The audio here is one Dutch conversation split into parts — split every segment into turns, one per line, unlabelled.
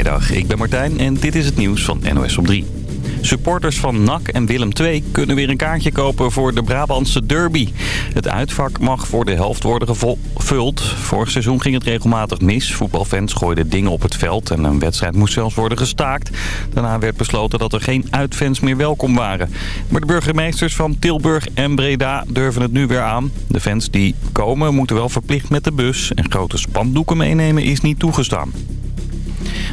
Goedemiddag, ik ben Martijn en dit is het nieuws van NOS op 3. Supporters van NAC en Willem II kunnen weer een kaartje kopen voor de Brabantse derby. Het uitvak mag voor de helft worden gevuld. Vorig seizoen ging het regelmatig mis. Voetbalfans gooiden dingen op het veld en een wedstrijd moest zelfs worden gestaakt. Daarna werd besloten dat er geen uitfans meer welkom waren. Maar de burgemeesters van Tilburg en Breda durven het nu weer aan. De fans die komen moeten wel verplicht met de bus en grote spandoeken meenemen is niet toegestaan.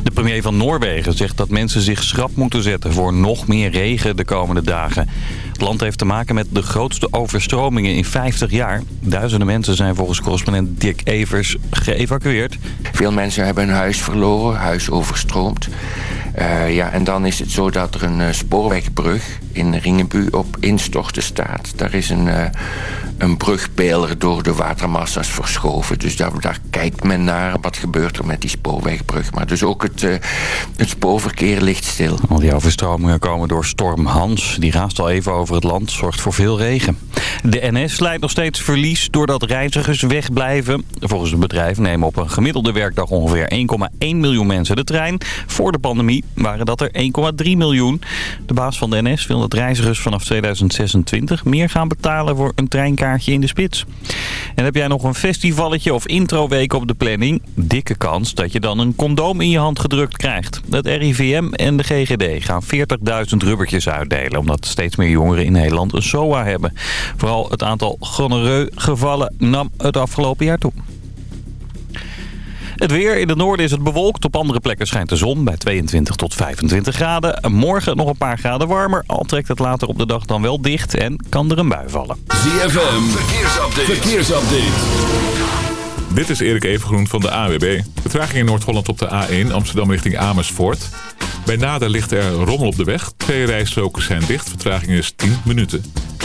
De premier van Noorwegen zegt dat mensen zich schrap moeten zetten voor nog meer regen de komende dagen. Het land heeft te maken met de grootste overstromingen in 50 jaar. Duizenden mensen zijn volgens correspondent Dick Evers geëvacueerd.
Veel mensen hebben hun huis verloren, huis overstroomd. Uh, ja, en dan is het zo dat er een uh, spoorwegbrug in Ringenbu op instorten staat. Daar is een, uh, een brugpijler door de watermassa's verschoven. Dus daar, daar, kijkt men naar wat gebeurt er met die spoorwegbrug. Maar dus ook het, het spoorverkeer ligt stil.
Al die overstromingen komen door storm Hans. Die raast al even over het land, zorgt voor veel regen. De NS leidt nog steeds verlies doordat reizigers wegblijven. Volgens het bedrijf nemen op een gemiddelde werkdag ongeveer 1,1 miljoen mensen de trein. Voor de pandemie waren dat er 1,3 miljoen. De baas van de NS wil dat reizigers vanaf 2026 meer gaan betalen voor een treinkaartje in de spits. En heb jij nog een festivalletje of introweek op de planning? Dikke kans dat je dan een condoom in je hand gedrukt krijgt. Het RIVM en de GGD gaan 40.000 rubbertjes uitdelen... omdat steeds meer jongeren in Nederland een SOA hebben. Vooral het aantal gonoreu-gevallen nam het afgelopen jaar toe. Het weer. In het noorden is het bewolkt. Op andere plekken schijnt de zon bij 22 tot 25 graden. Morgen nog een paar graden warmer. Al trekt het later op de dag dan wel dicht en kan er een bui vallen.
ZFM. Verkeersupdate. Verkeersupdate. Dit is Erik Evengroen van de AWB. Vertraging in Noord-Holland op de A1 Amsterdam richting Amersfoort. Bij Nader ligt er rommel op de weg. Twee rijstroken zijn dicht. Vertraging is 10 minuten.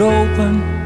Is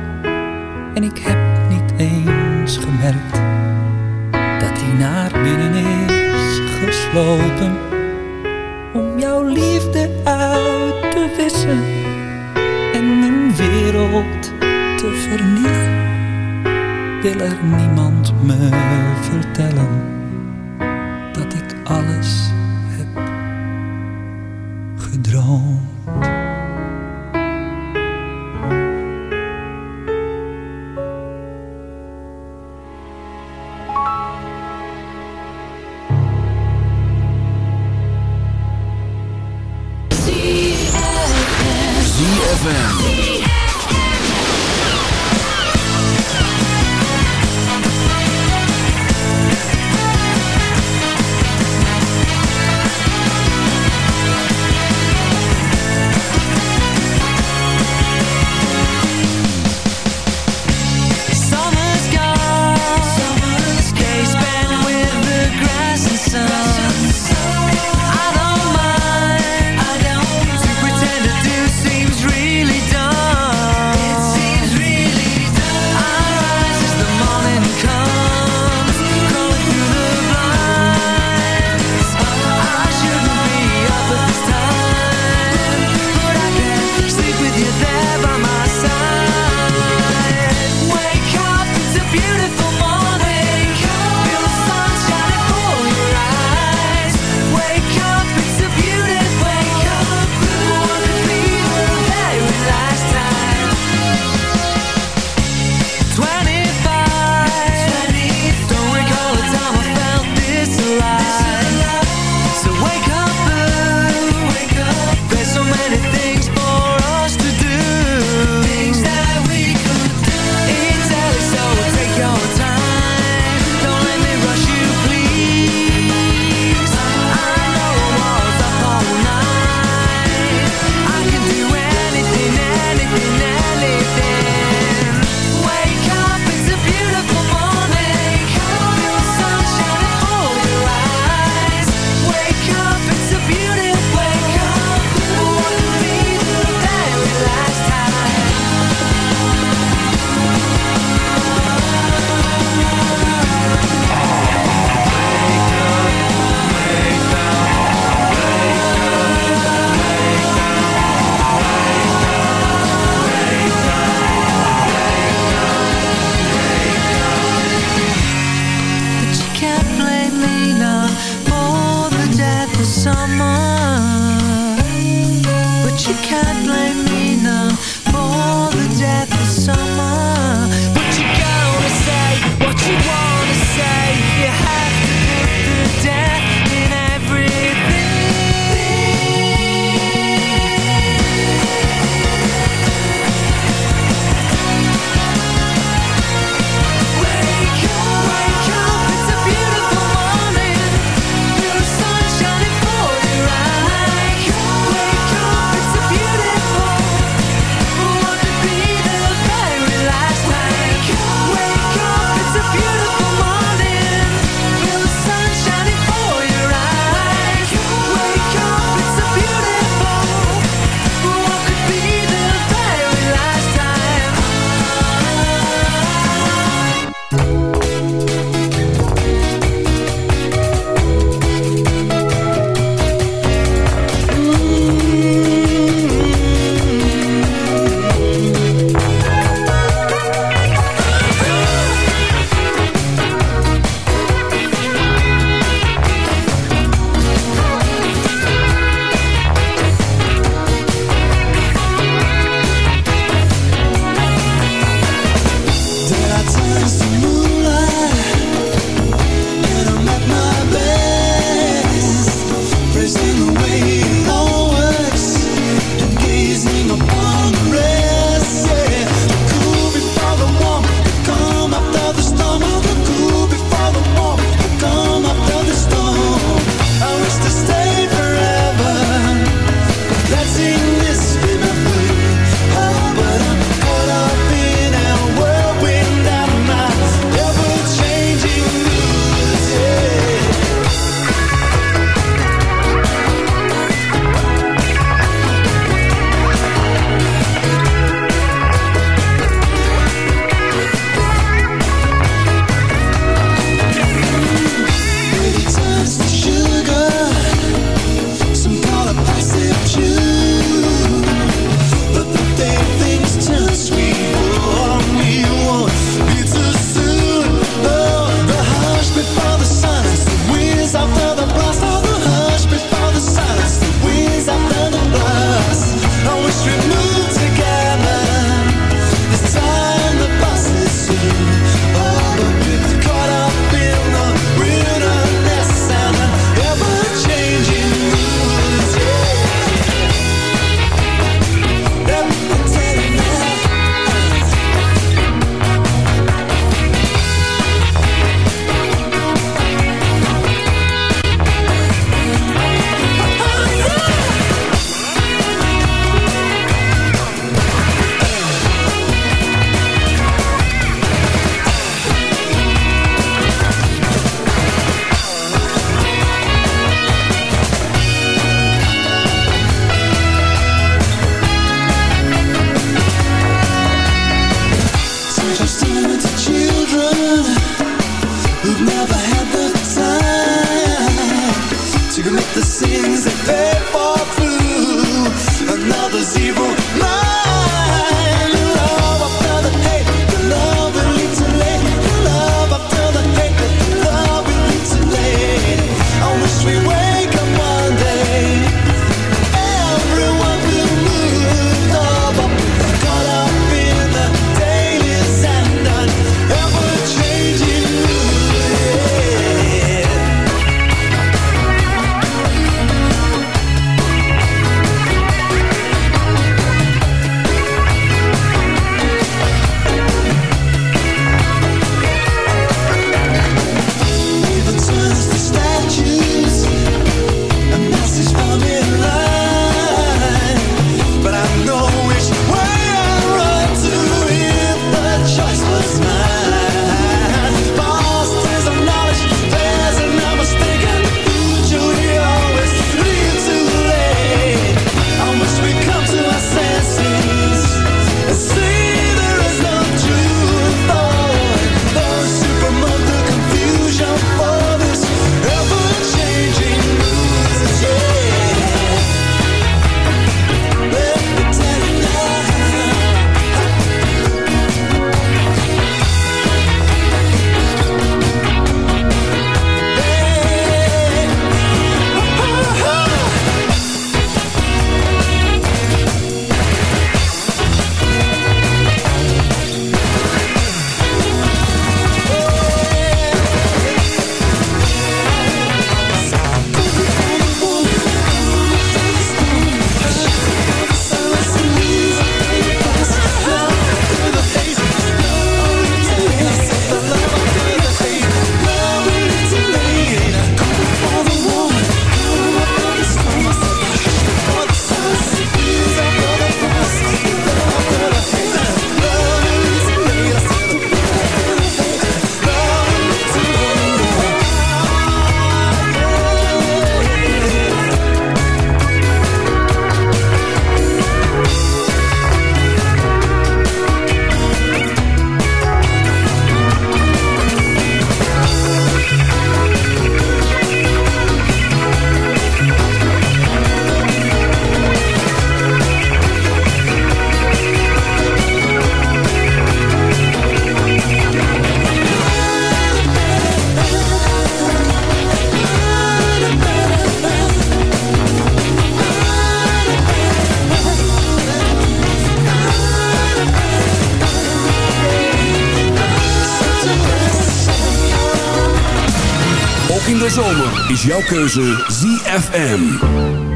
is jouw
keuze ZFM.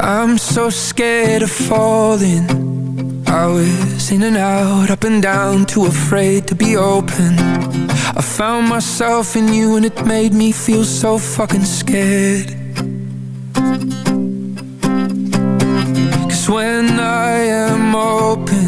I'm
so scared of falling. I was in and out, up and down Too afraid to be open. I found myself in you and it made me feel so fucking scared. Cause when I am open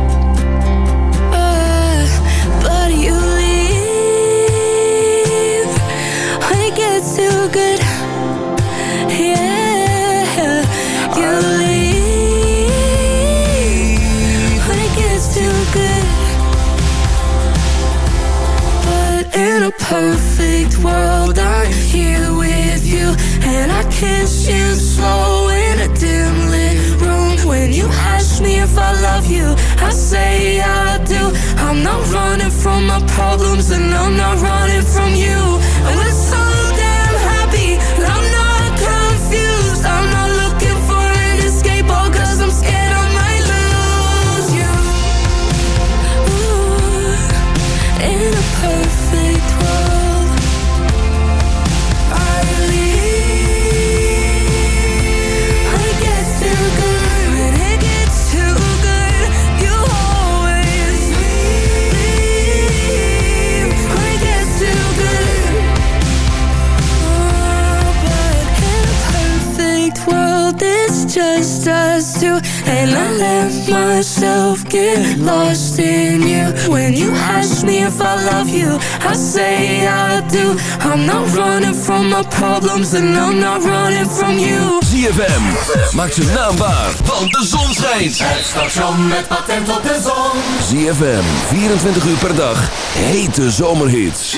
Lost in you. When you ask me if I love you, I say I do. I'm not running from my problems, and I'm not running from you.
ZFM, maak zijn naam waar, want de zon schijnt.
Het station met patent op de zon.
ZFM, 24 uur per dag, hete zomerhits.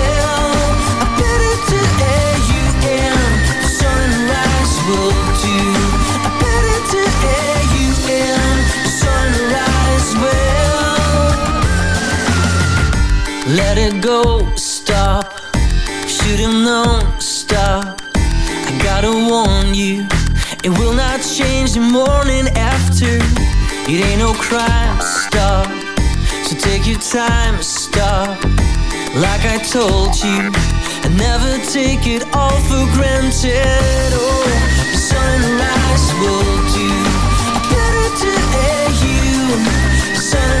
Let it go, stop. Should've known, stop. I gotta warn you, it will not change the morning after. It ain't no crime, stop. So take your time, stop. Like I told you, and never take it all for granted. Oh, the sunrise will do. Better to air you. Sunrise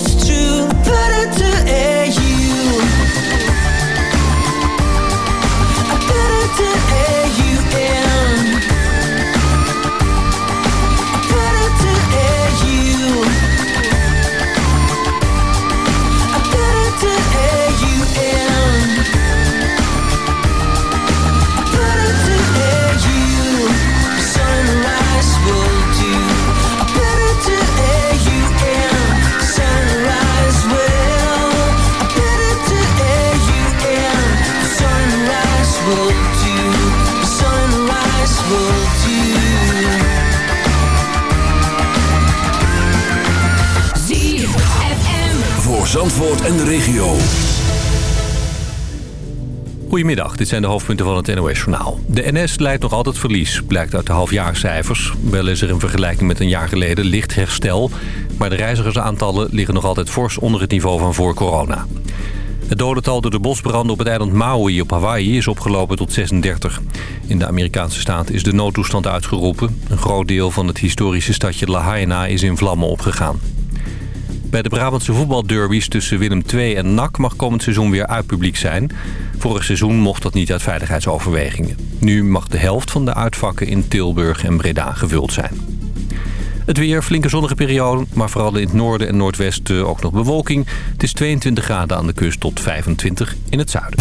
Goedemiddag, dit zijn de hoofdpunten van het NOS-journaal. De NS leidt nog altijd verlies, blijkt uit de halfjaarcijfers. Wel is er in vergelijking met een jaar geleden licht herstel... maar de reizigersaantallen liggen nog altijd fors onder het niveau van voor corona. Het dodental door de bosbranden op het eiland Maui op Hawaii is opgelopen tot 36. In de Amerikaanse staat is de noodtoestand uitgeroepen. Een groot deel van het historische stadje Lahaina is in vlammen opgegaan. Bij de Brabantse voetbalderbies tussen Willem II en NAC mag komend seizoen weer uitpubliek zijn. Vorig seizoen mocht dat niet uit veiligheidsoverwegingen. Nu mag de helft van de uitvakken in Tilburg en Breda gevuld zijn. Het weer, flinke zonnige periode, maar vooral in het noorden en noordwesten ook nog bewolking. Het is 22 graden aan de kust tot 25 in het zuiden.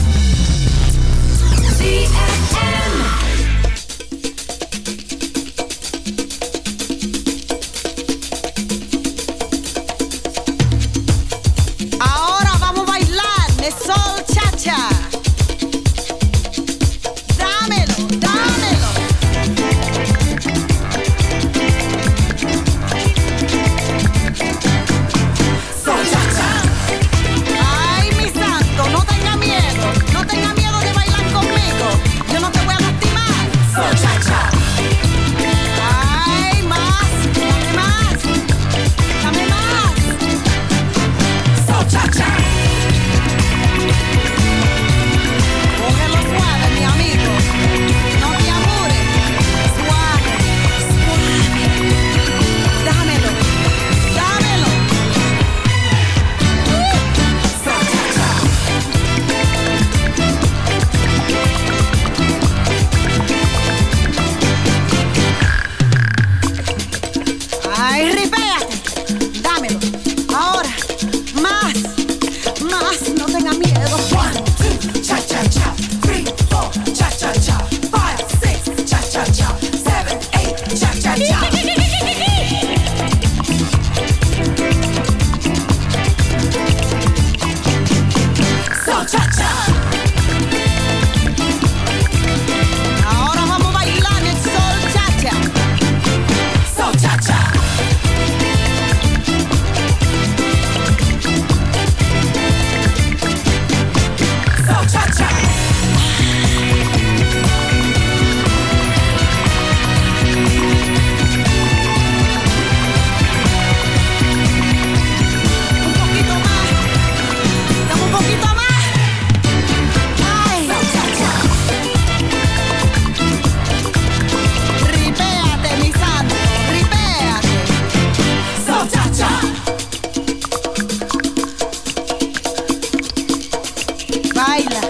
Baila.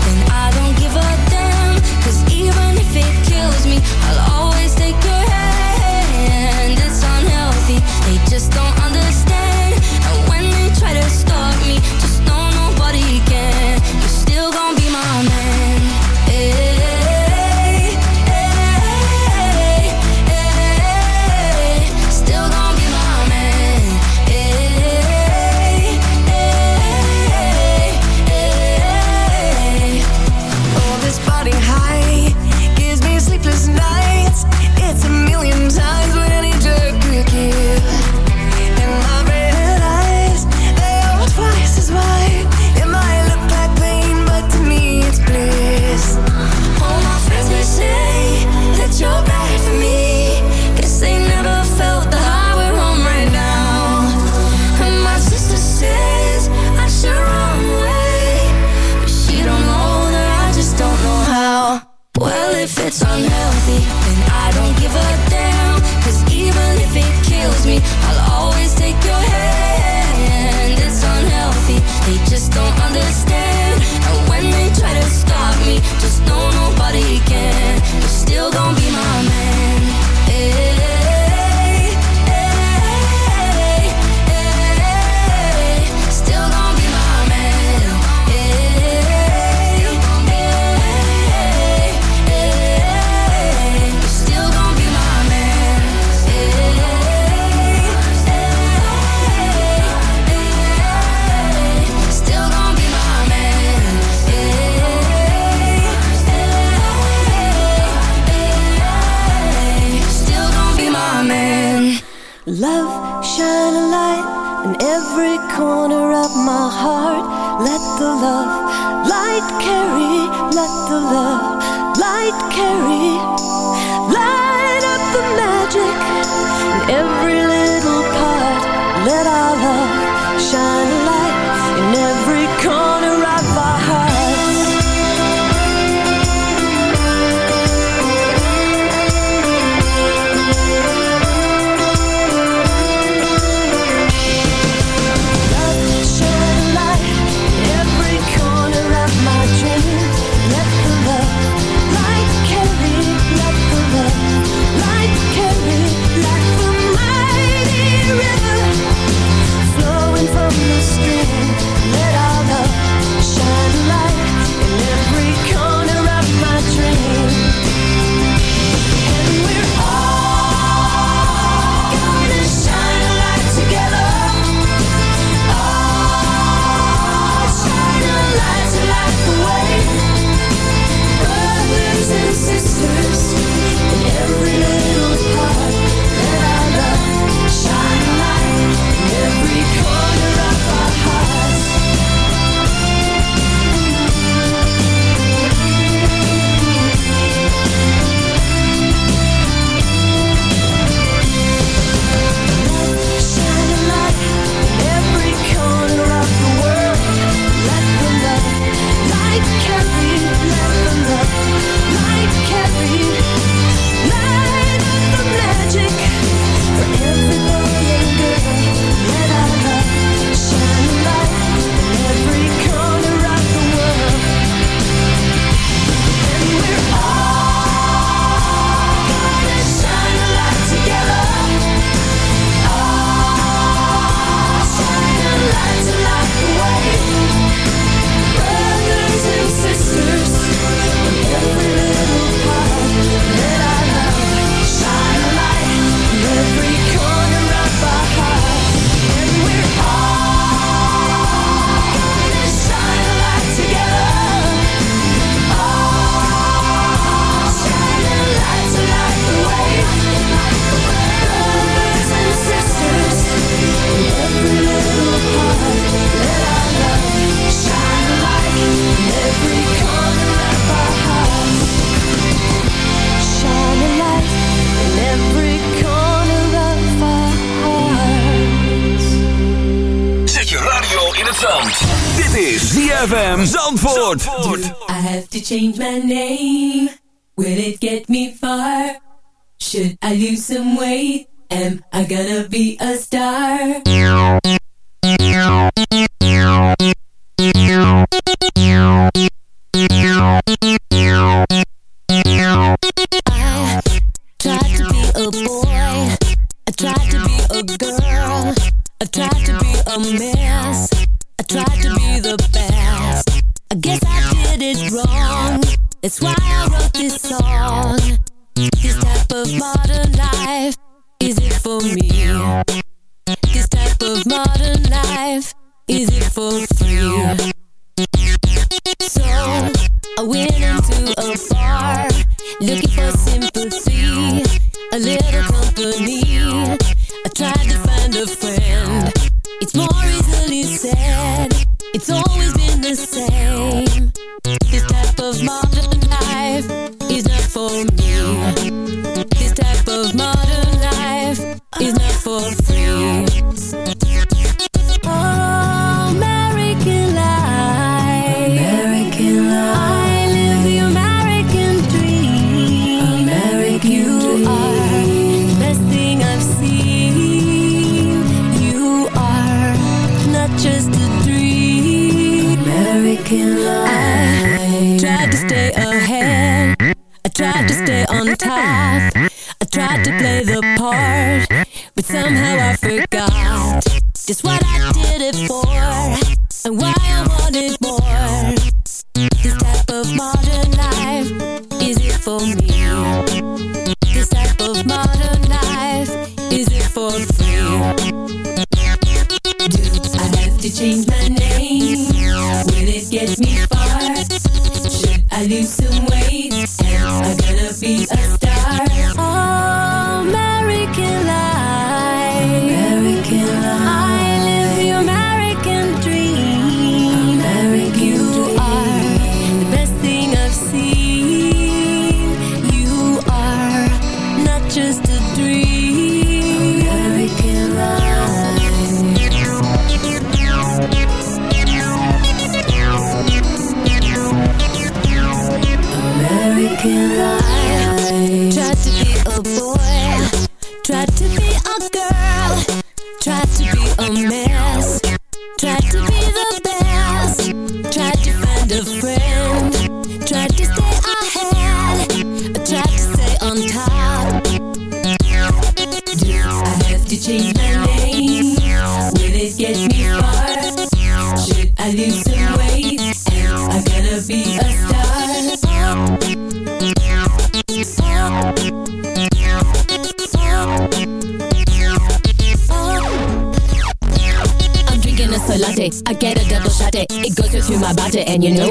let the love light carry, let the love light carry, light up the magic
Zandvoort.
I have to change say name? It me far? Should I lose some weight? Am I gonna be a star?
I'm drinking a latte. I get a double shot. It goes through my body, and you know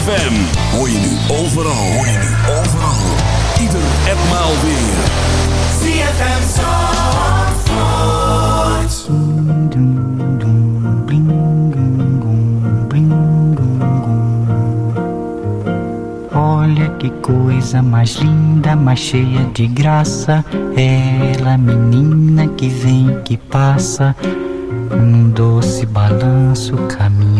CFM. Hoor je nu overal, hoor je nu overal. Ieder en maal weer.
CFM Zandvoort.
Olha que coisa mais linda, mais cheia de graça. Ela, menina que vem, que passa, num doce balanço, caminho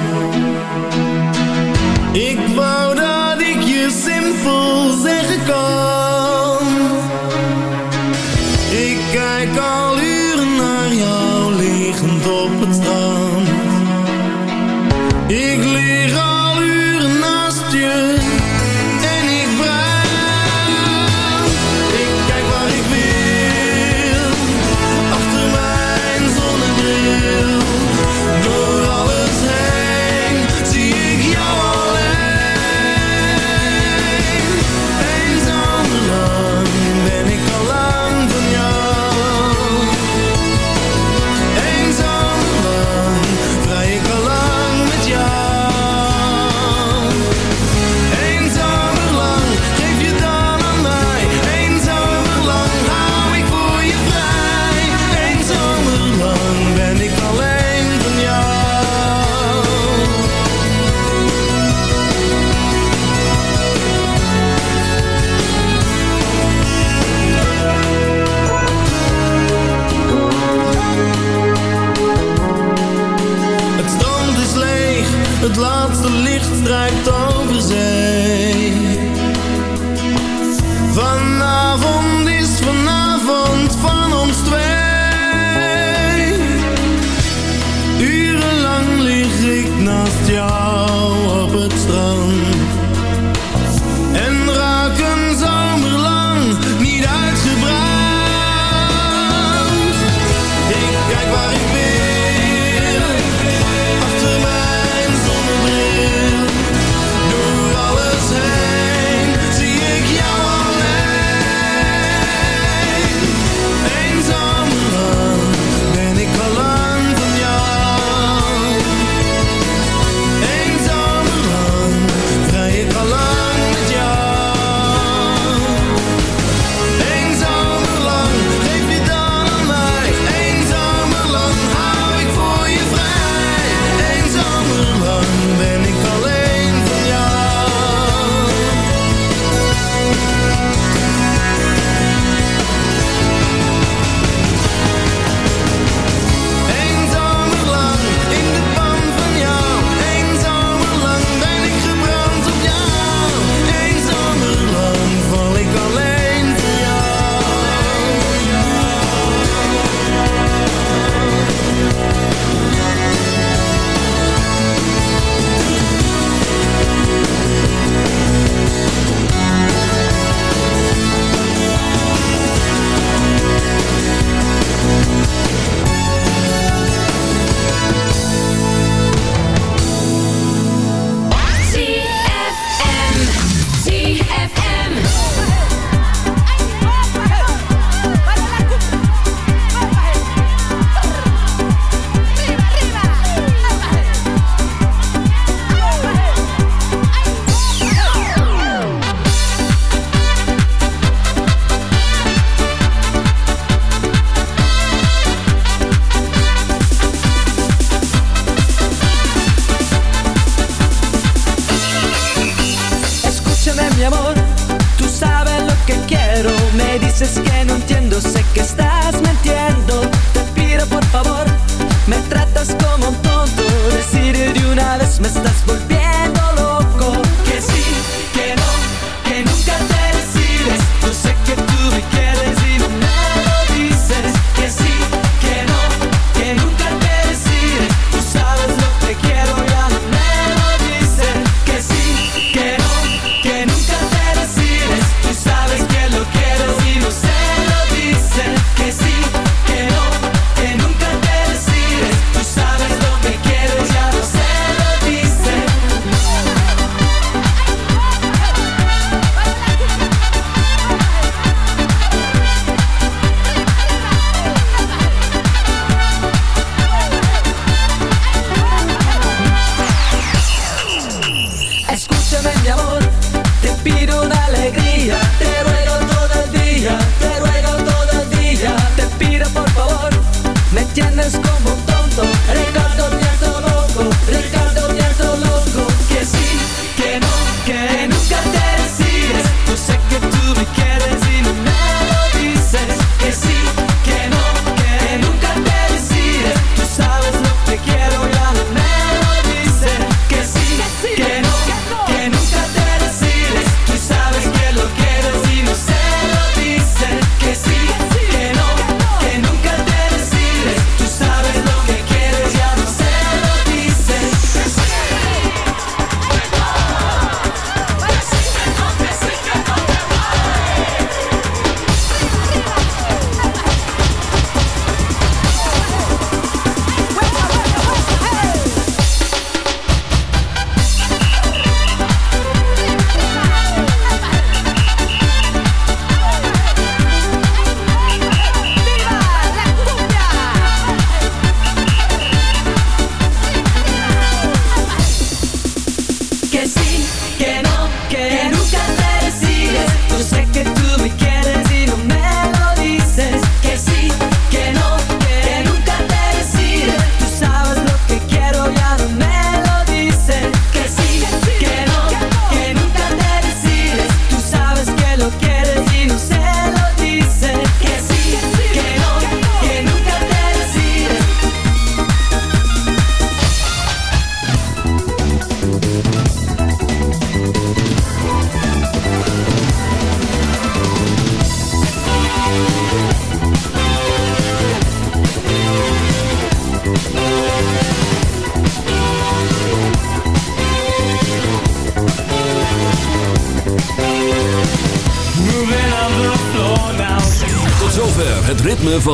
Het laatste licht strijkt over zee.